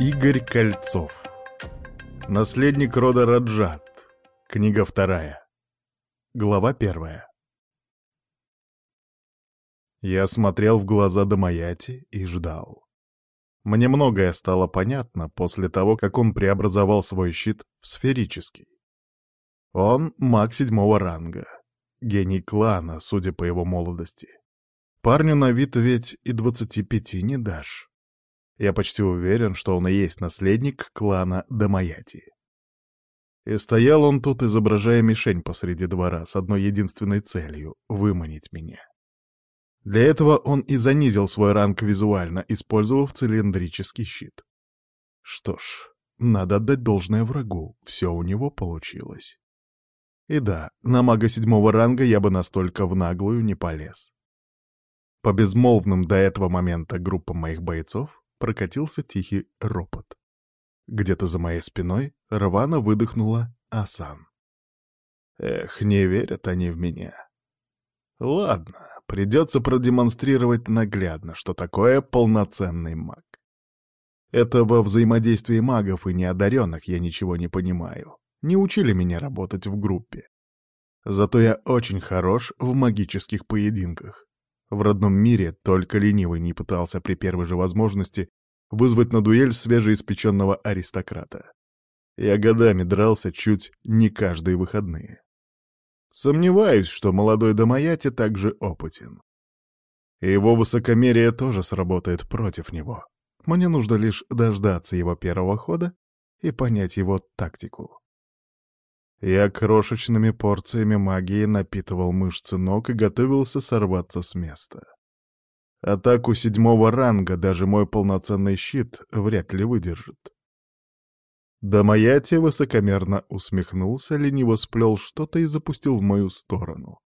Игорь Кольцов. Наследник рода Раджат. Книга вторая. Глава первая. Я смотрел в глаза Дамаяти и ждал. Мне многое стало понятно после того, как он преобразовал свой щит в сферический. Он маг седьмого ранга, гений клана, судя по его молодости. Парню на вид ведь и двадцати пяти не дашь. Я почти уверен, что он и есть наследник клана Дамаяти. И стоял он тут, изображая мишень посреди двора, с одной единственной целью — выманить меня. Для этого он и занизил свой ранг визуально, использовав цилиндрический щит. Что ж, надо отдать должное врагу, все у него получилось. И да, на мага седьмого ранга я бы настолько в наглую не полез. По безмолвным до этого момента группам моих бойцов прокатился тихий ропот. Где-то за моей спиной рвано выдохнула Асан. Эх, не верят они в меня. Ладно, придется продемонстрировать наглядно, что такое полноценный маг. Это во взаимодействии магов и неодаренных я ничего не понимаю. Не учили меня работать в группе. Зато я очень хорош в магических поединках. В родном мире только ленивый не пытался при первой же возможности вызвать на дуэль свежеиспеченного аристократа. Я годами дрался чуть не каждые выходные. Сомневаюсь, что молодой Домаяти также опытен. Его высокомерие тоже сработает против него. Мне нужно лишь дождаться его первого хода и понять его тактику. Я крошечными порциями магии напитывал мышцы ног и готовился сорваться с места. Атаку седьмого ранга даже мой полноценный щит вряд ли выдержит. Дамаяти высокомерно усмехнулся, лениво сплел что-то и запустил в мою сторону.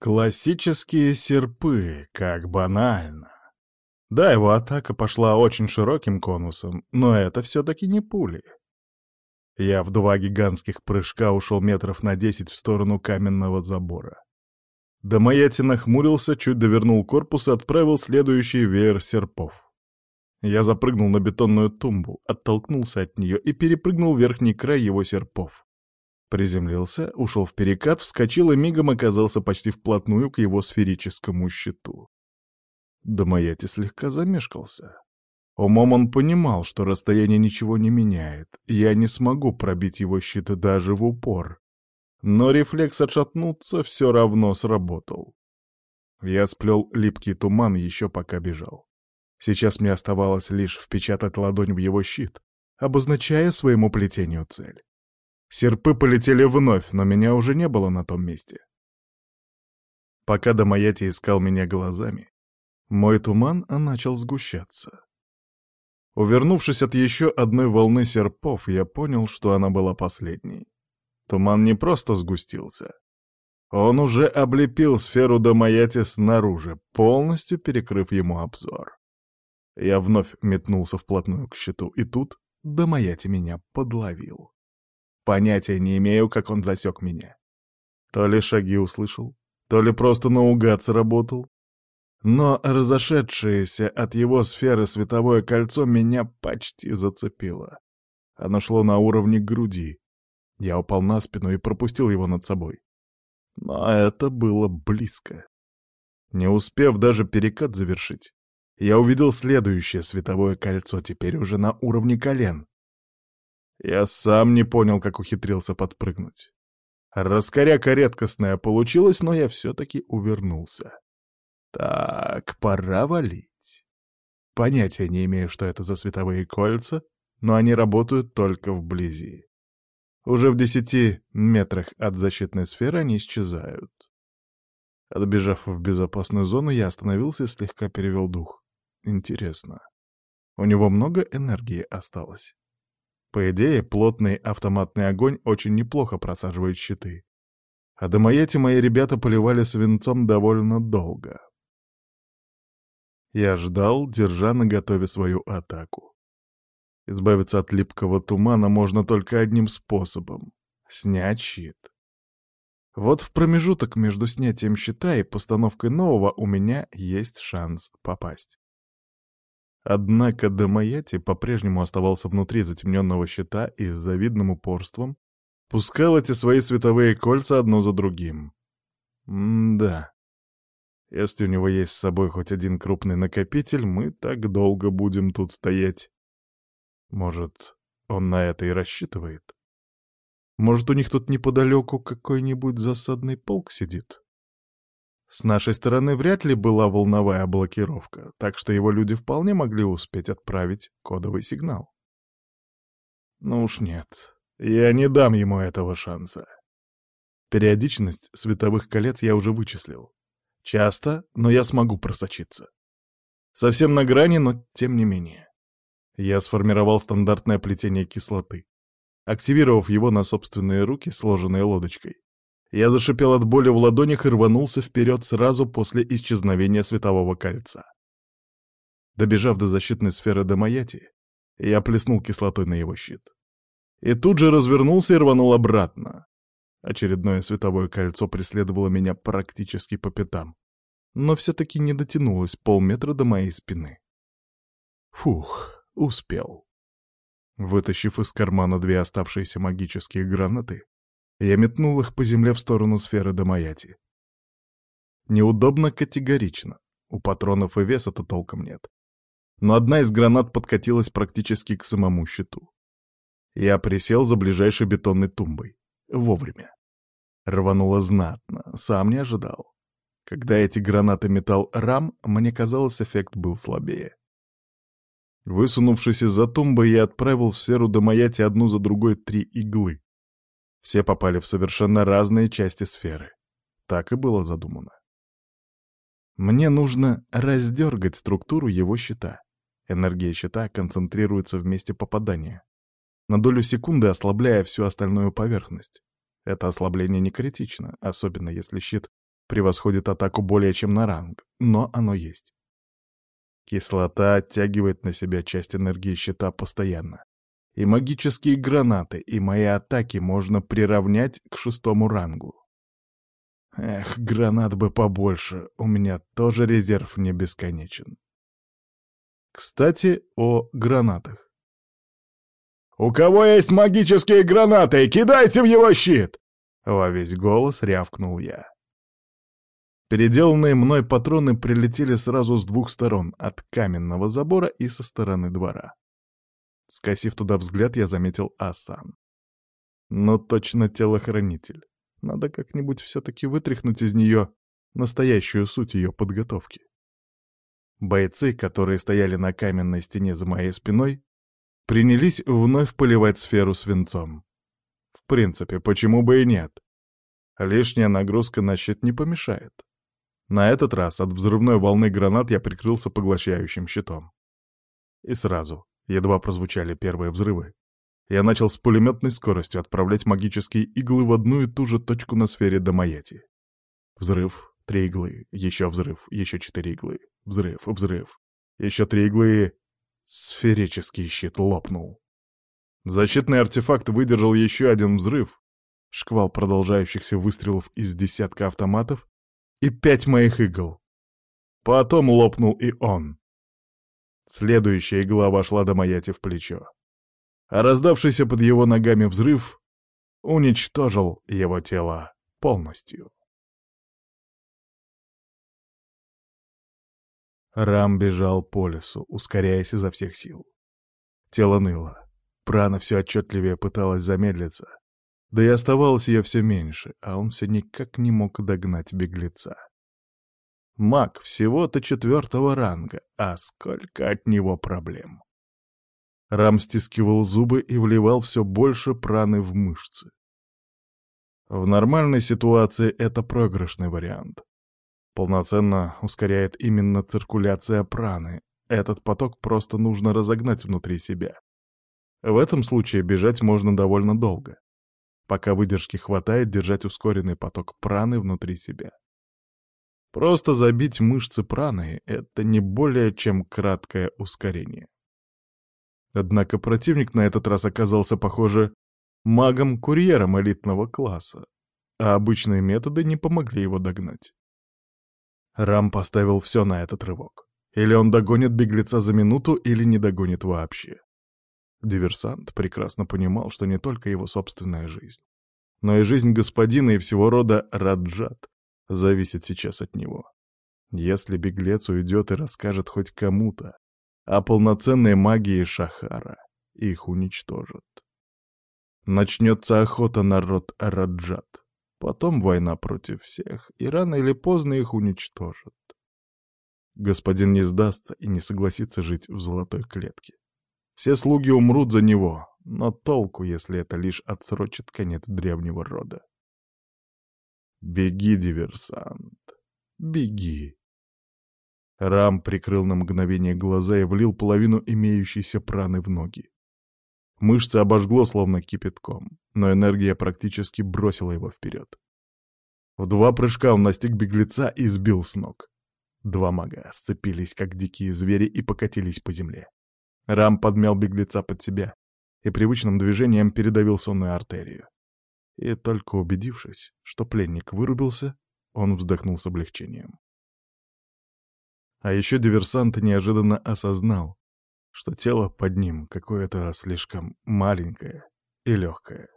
Классические серпы, как банально. Да, его атака пошла очень широким конусом, но это все-таки не пули. Я в два гигантских прыжка ушел метров на десять в сторону каменного забора. Домаяти нахмурился, чуть довернул корпус и отправил следующий веер серпов. Я запрыгнул на бетонную тумбу, оттолкнулся от нее и перепрыгнул верхний край его серпов. Приземлился, ушел в перекат, вскочил и мигом оказался почти вплотную к его сферическому щиту. Домаяти слегка замешкался. Умом он понимал, что расстояние ничего не меняет, я не смогу пробить его щит даже в упор. Но рефлекс отшатнуться все равно сработал. Я сплел липкий туман еще пока бежал. Сейчас мне оставалось лишь впечатать ладонь в его щит, обозначая своему плетению цель. Серпы полетели вновь, но меня уже не было на том месте. Пока Домаяти искал меня глазами, мой туман начал сгущаться. Увернувшись от еще одной волны серпов, я понял, что она была последней. Туман не просто сгустился. Он уже облепил сферу Домаяти снаружи, полностью перекрыв ему обзор. Я вновь метнулся вплотную к щиту, и тут Домаяти меня подловил. Понятия не имею, как он засек меня. То ли шаги услышал, то ли просто наугад сработал, но разошедшееся от его сферы световое кольцо меня почти зацепило. Оно шло на уровне груди. Я упал на спину и пропустил его над собой. Но это было близко. Не успев даже перекат завершить, я увидел следующее световое кольцо, теперь уже на уровне колен. Я сам не понял, как ухитрился подпрыгнуть. Раскоряка редкостная получилась, но я все-таки увернулся. Так, пора валить. Понятия не имею, что это за световые кольца, но они работают только вблизи. Уже в десяти метрах от защитной сферы они исчезают. Отбежав в безопасную зону, я остановился и слегка перевел дух. Интересно, у него много энергии осталось? По идее, плотный автоматный огонь очень неплохо просаживает щиты. А до Домаяти мои ребята поливали свинцом довольно долго. Я ждал, держа наготове свою атаку. Избавиться от липкого тумана можно только одним способом — снять щит. Вот в промежуток между снятием щита и постановкой нового у меня есть шанс попасть. Однако Дамаяти по-прежнему оставался внутри затемненного щита и с завидным упорством пускал эти свои световые кольца одно за другим. М-да. Если у него есть с собой хоть один крупный накопитель, мы так долго будем тут стоять. Может, он на это и рассчитывает? Может, у них тут неподалеку какой-нибудь засадный полк сидит? С нашей стороны вряд ли была волновая блокировка, так что его люди вполне могли успеть отправить кодовый сигнал. Ну уж нет, я не дам ему этого шанса. Периодичность световых колец я уже вычислил. Часто, но я смогу просочиться. Совсем на грани, но тем не менее. Я сформировал стандартное плетение кислоты. Активировав его на собственные руки, сложенные лодочкой, я зашипел от боли в ладонях и рванулся вперед сразу после исчезновения светового кольца. Добежав до защитной сферы Дамаяти, я плеснул кислотой на его щит. И тут же развернулся и рванул обратно. Очередное световое кольцо преследовало меня практически по пятам, но все-таки не дотянулось полметра до моей спины. Фух, успел. Вытащив из кармана две оставшиеся магические гранаты, я метнул их по земле в сторону сферы Дамаяти. Неудобно категорично. У патронов и веса-то толком нет. Но одна из гранат подкатилась практически к самому щиту. Я присел за ближайшей бетонной тумбой. Вовремя. Рвануло знатно, сам не ожидал. Когда эти гранаты метал рам, мне казалось, эффект был слабее. Высунувшись из-за тумбы, я отправил в сферу Дамаяти одну за другой три иглы. Все попали в совершенно разные части сферы. Так и было задумано. Мне нужно раздергать структуру его щита. Энергия щита концентрируется в месте попадания, на долю секунды ослабляя всю остальную поверхность. Это ослабление не критично, особенно если щит превосходит атаку более чем на ранг, но оно есть. Кислота оттягивает на себя часть энергии щита постоянно, и магические гранаты, и мои атаки можно приравнять к шестому рангу. Эх, гранат бы побольше, у меня тоже резерв не бесконечен. Кстати, о гранатах. «У кого есть магические гранаты, кидайте в его щит!» Во весь голос рявкнул я. Переделанные мной патроны прилетели сразу с двух сторон, от каменного забора и со стороны двора. Скосив туда взгляд, я заметил Асан. Но точно телохранитель. Надо как-нибудь все-таки вытряхнуть из нее настоящую суть ее подготовки. Бойцы, которые стояли на каменной стене за моей спиной, принялись вновь поливать сферу свинцом. В принципе, почему бы и нет? Лишняя нагрузка на щит не помешает. На этот раз от взрывной волны гранат я прикрылся поглощающим щитом. И сразу, Едва прозвучали первые взрывы. Я начал с пулеметной скоростью отправлять магические иглы в одну и ту же точку на сфере Дамаяти. Взрыв, три иглы, еще взрыв, еще четыре иглы, взрыв, взрыв, еще три иглы Сферический щит лопнул. Защитный артефакт выдержал еще один взрыв, шквал продолжающихся выстрелов из десятка автоматов и пять моих игл. Потом лопнул и он. Следующая игла вошла до Маяти в плечо. А раздавшийся под его ногами взрыв уничтожил его тело полностью. Рам бежал по лесу, ускоряясь изо всех сил. Тело ныло. Прана все отчетливее пыталась замедлиться. Да и оставалось ее все меньше, а он все никак не мог догнать беглеца. Маг всего-то четвертого ранга, а сколько от него проблем. Рам стискивал зубы и вливал все больше праны в мышцы. В нормальной ситуации это проигрышный вариант. Полноценно ускоряет именно циркуляция праны. Этот поток просто нужно разогнать внутри себя. В этом случае бежать можно довольно долго. Пока выдержки хватает держать ускоренный поток праны внутри себя. Просто забить мышцы праной — это не более чем краткое ускорение. Однако противник на этот раз оказался, похоже, магом-курьером элитного класса, а обычные методы не помогли его догнать. Рам поставил все на этот рывок. Или он догонит беглеца за минуту, или не догонит вообще. Диверсант прекрасно понимал, что не только его собственная жизнь, но и жизнь господина и всего рода Раджат зависит сейчас от него. Если беглец уйдет и расскажет хоть кому-то о полноценной магии Шахара, их уничтожат. Начнется охота на род Раджат, потом война против всех, и рано или поздно их уничтожат. Господин не сдастся и не согласится жить в золотой клетке. Все слуги умрут за него, но толку, если это лишь отсрочит конец древнего рода. Беги, диверсант, беги. Рам прикрыл на мгновение глаза и влил половину имеющейся праны в ноги. Мышцы обожгло словно кипятком, но энергия практически бросила его вперед. В два прыжка он настиг беглеца и сбил с ног. Два мага сцепились, как дикие звери, и покатились по земле. Рам подмял беглеца под себя и привычным движением передавил сонную артерию. И только убедившись, что пленник вырубился, он вздохнул с облегчением. А еще диверсант неожиданно осознал, что тело под ним какое-то слишком маленькое и легкое.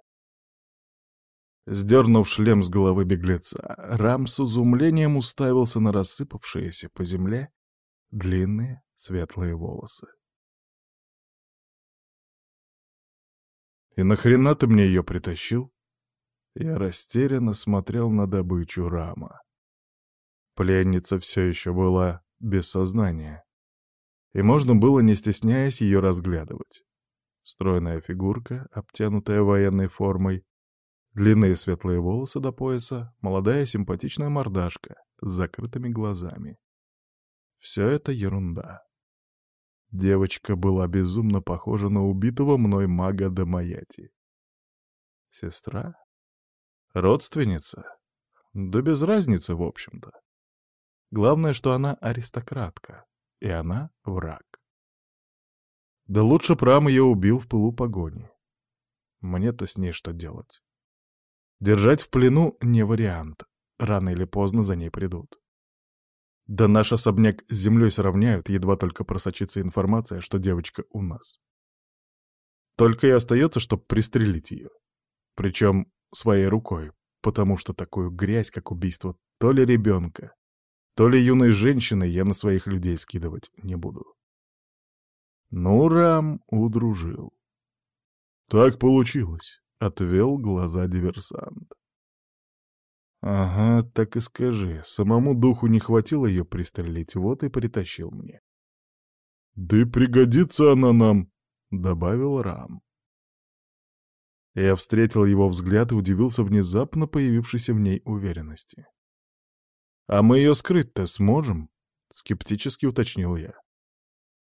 Сдернув шлем с головы беглеца, Рам с изумлением уставился на рассыпавшиеся по земле длинные светлые волосы. «И нахрена ты мне ее притащил?» Я растерянно смотрел на добычу Рама. Пленница все еще была без сознания, и можно было, не стесняясь, ее разглядывать. Стройная фигурка, обтянутая военной формой, Длинные светлые волосы до пояса, молодая симпатичная мордашка с закрытыми глазами. Все это ерунда. Девочка была безумно похожа на убитого мной мага Дамаяти. Сестра? Родственница? Да без разницы, в общем-то. Главное, что она аристократка, и она враг. Да лучше Прам ее убил в пылу погони. Мне-то с ней что делать? Держать в плену не вариант. Рано или поздно за ней придут. Да наш особняк с землей сравняют, едва только просочится информация, что девочка у нас. Только и остается, чтобы пристрелить ее. Причем своей рукой, потому что такую грязь, как убийство то ли ребенка, то ли юной женщины я на своих людей скидывать не буду. Ну, Рам удружил. Так получилось. — отвел глаза диверсант. «Ага, так и скажи. Самому духу не хватило ее пристрелить, вот и притащил мне». «Да и пригодится она нам», — добавил Рам. Я встретил его взгляд и удивился внезапно появившейся в ней уверенности. «А мы ее скрыть-то сможем?» — скептически уточнил я.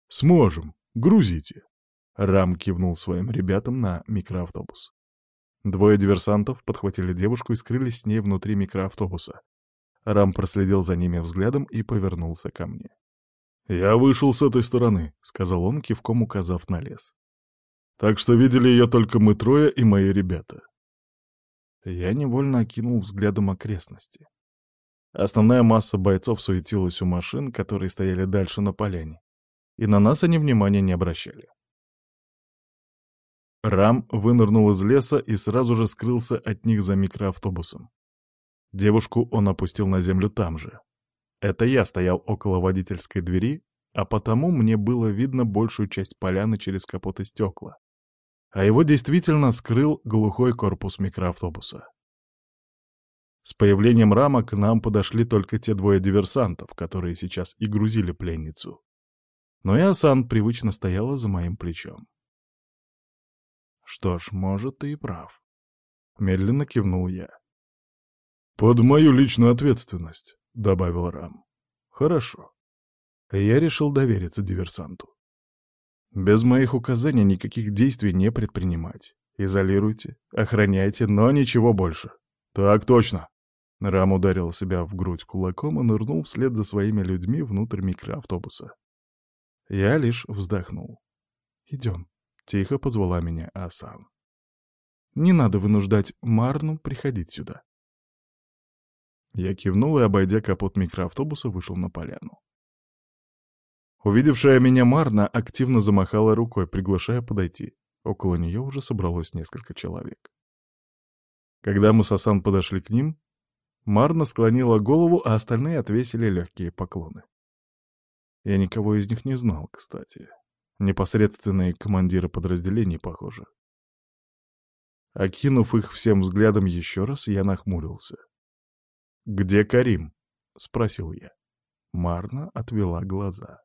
«Сможем. Грузите». Рам кивнул своим ребятам на микроавтобус. Двое диверсантов подхватили девушку и скрылись с ней внутри микроавтобуса. Рам проследил за ними взглядом и повернулся ко мне. «Я вышел с этой стороны», — сказал он, кивком указав на лес. «Так что видели ее только мы трое и мои ребята». Я невольно окинул взглядом окрестности. Основная масса бойцов суетилась у машин, которые стояли дальше на поляне, и на нас они внимания не обращали. Рам вынырнул из леса и сразу же скрылся от них за микроавтобусом. Девушку он опустил на землю там же. Это я стоял около водительской двери, а потому мне было видно большую часть поляны через капот и стекла. А его действительно скрыл глухой корпус микроавтобуса. С появлением рама к нам подошли только те двое диверсантов, которые сейчас и грузили пленницу. Но и Асан привычно стояла за моим плечом. Что ж, может, ты и прав. Медленно кивнул я. «Под мою личную ответственность», — добавил Рам. «Хорошо». Я решил довериться диверсанту. Без моих указаний никаких действий не предпринимать. Изолируйте, охраняйте, но ничего больше. Так точно. Рам ударил себя в грудь кулаком и нырнул вслед за своими людьми внутрь микроавтобуса. Я лишь вздохнул. «Идем». — тихо позвала меня Асан. «Не надо вынуждать Марну приходить сюда». Я кивнул и, обойдя капот микроавтобуса, вышел на поляну. Увидевшая меня Марна активно замахала рукой, приглашая подойти. Около нее уже собралось несколько человек. Когда мы с Асан подошли к ним, Марна склонила голову, а остальные отвесили легкие поклоны. Я никого из них не знал, кстати. Непосредственные командиры подразделений, похоже. Окинув их всем взглядом еще раз, я нахмурился. «Где Карим?» — спросил я. Марна отвела глаза.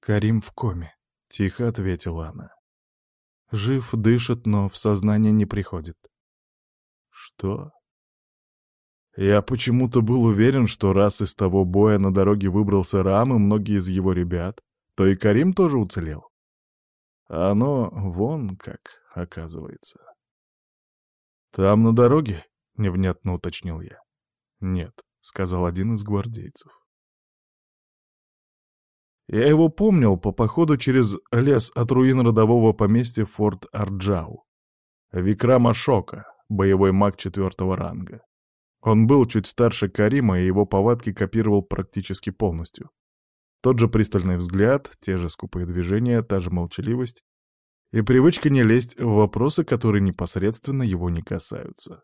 «Карим в коме», — тихо ответила она. «Жив, дышит, но в сознание не приходит». «Что?» Я почему-то был уверен, что раз из того боя на дороге выбрался Рам и многие из его ребят, то и Карим тоже уцелел. А оно вон как, оказывается. «Там на дороге?» — невнятно уточнил я. «Нет», — сказал один из гвардейцев. Я его помнил по походу через лес от руин родового поместья Форт Арджау. Викрама Шока, боевой маг четвертого ранга. Он был чуть старше Карима, и его повадки копировал практически полностью. Тот же пристальный взгляд, те же скупые движения, та же молчаливость и привычка не лезть в вопросы, которые непосредственно его не касаются.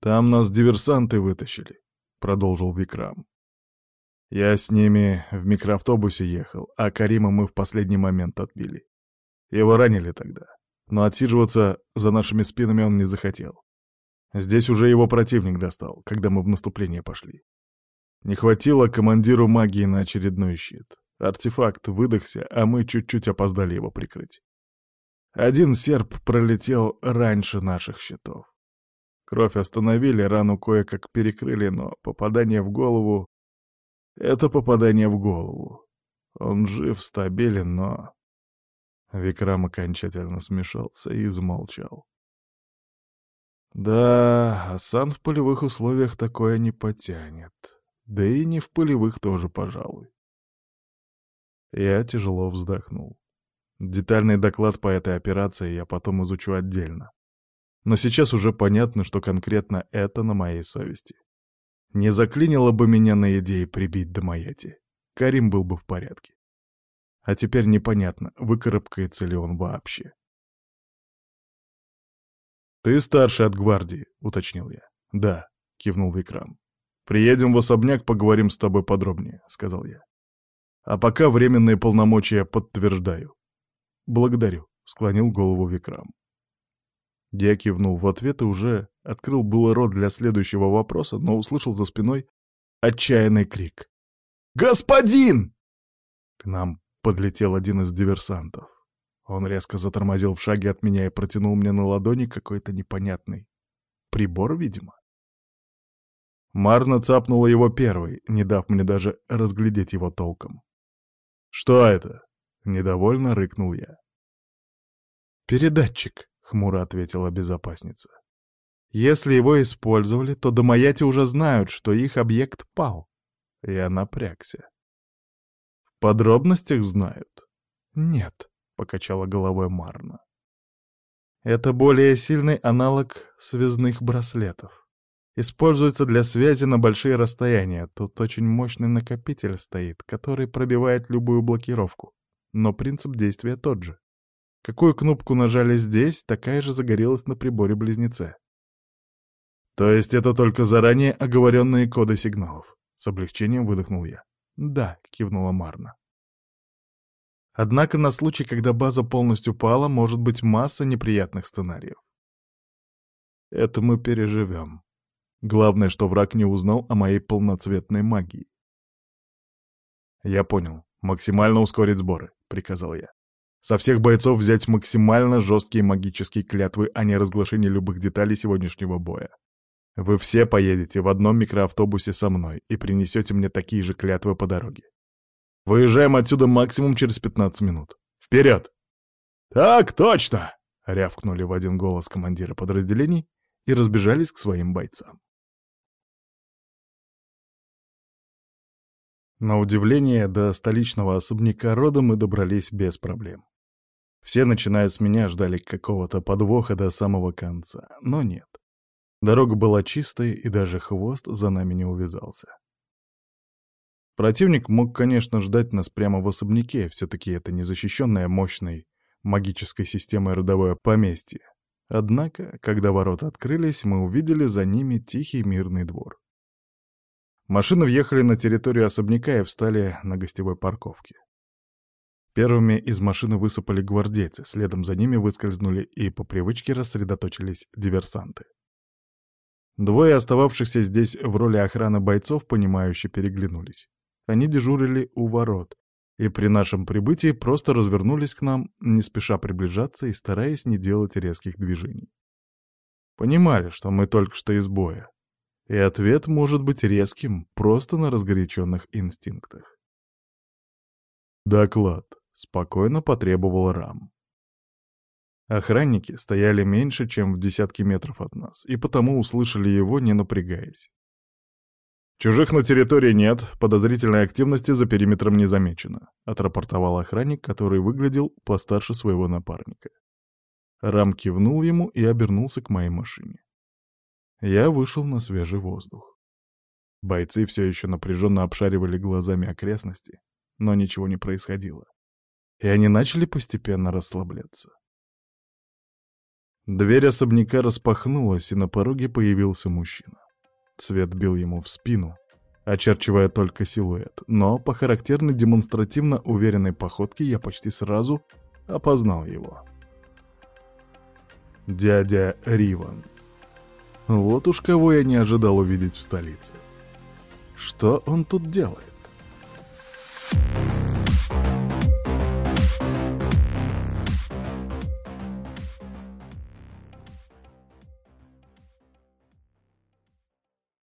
«Там нас диверсанты вытащили», — продолжил Викрам. «Я с ними в микроавтобусе ехал, а Карима мы в последний момент отбили. Его ранили тогда, но отсиживаться за нашими спинами он не захотел. Здесь уже его противник достал, когда мы в наступление пошли. Не хватило командиру магии на очередной щит. Артефакт выдохся, а мы чуть-чуть опоздали его прикрыть. Один серп пролетел раньше наших щитов. Кровь остановили, рану кое-как перекрыли, но попадание в голову — это попадание в голову. Он жив, стабилен, но... Викрам окончательно смешался и замолчал. Да, Асан в полевых условиях такое не потянет. Да и не в полевых тоже, пожалуй. Я тяжело вздохнул. Детальный доклад по этой операции я потом изучу отдельно. Но сейчас уже понятно, что конкретно это на моей совести. Не заклинило бы меня на идее прибить до Маяти. Карим был бы в порядке. А теперь непонятно, выкарабкается ли он вообще. «Ты старший от гвардии», — уточнил я. «Да», — кивнул Викрам. «Приедем в особняк, поговорим с тобой подробнее», — сказал я. «А пока временные полномочия подтверждаю». «Благодарю», — склонил голову Викрам. Я кивнул в ответ и уже открыл было рот для следующего вопроса, но услышал за спиной отчаянный крик. «Господин!» К нам подлетел один из диверсантов. Он резко затормозил в шаге от меня и протянул мне на ладони какой-то непонятный прибор, видимо. Марна цапнула его первой, не дав мне даже разглядеть его толком. «Что это?» — недовольно рыкнул я. «Передатчик», — хмуро ответила безопасница. «Если его использовали, то домаяти уже знают, что их объект пал». Я напрягся. «В подробностях знают?» «Нет», — покачала головой Марна. Это более сильный аналог связных браслетов. Используется для связи на большие расстояния. Тут очень мощный накопитель стоит, который пробивает любую блокировку. Но принцип действия тот же. Какую кнопку нажали здесь, такая же загорелась на приборе-близнеце. То есть это только заранее оговоренные коды сигналов. С облегчением выдохнул я. Да, кивнула Марна. Однако на случай, когда база полностью пала, может быть масса неприятных сценариев. Это мы переживем. Главное, что враг не узнал о моей полноцветной магии. Я понял. Максимально ускорить сборы, приказал я. Со всех бойцов взять максимально жесткие магические клятвы о неразглашении любых деталей сегодняшнего боя. Вы все поедете в одном микроавтобусе со мной и принесете мне такие же клятвы по дороге. Выезжаем отсюда максимум через 15 минут. Вперед!» «Так точно!» — рявкнули в один голос командиры подразделений и разбежались к своим бойцам. На удивление, до столичного особняка рода мы добрались без проблем. Все, начиная с меня, ждали какого-то подвоха до самого конца, но нет. Дорога была чистой, и даже хвост за нами не увязался. Противник мог, конечно, ждать нас прямо в особняке, все-таки это незащищенное мощной магической системой родовое поместье. Однако, когда ворота открылись, мы увидели за ними тихий мирный двор. Машины въехали на территорию особняка и встали на гостевой парковке. Первыми из машины высыпали гвардейцы, следом за ними выскользнули и по привычке рассредоточились диверсанты. Двое остававшихся здесь в роли охраны бойцов, понимающе переглянулись. Они дежурили у ворот, и при нашем прибытии просто развернулись к нам, не спеша приближаться и стараясь не делать резких движений. Понимали, что мы только что из боя, и ответ может быть резким просто на разгоряченных инстинктах. «Доклад», — спокойно потребовал Рам. Охранники стояли меньше, чем в десятке метров от нас, и потому услышали его, не напрягаясь. «Чужих на территории нет, подозрительной активности за периметром не замечено», — отрапортовал охранник, который выглядел постарше своего напарника. Рам кивнул ему и обернулся к моей машине. Я вышел на свежий воздух. Бойцы все еще напряженно обшаривали глазами окрестности, но ничего не происходило. И они начали постепенно расслабляться. Дверь особняка распахнулась, и на пороге появился мужчина. Свет бил ему в спину, очерчивая только силуэт, но по характерной демонстративно уверенной походке я почти сразу опознал его. Дядя Риван. Вот уж кого я не ожидал увидеть в столице. Что он тут делает?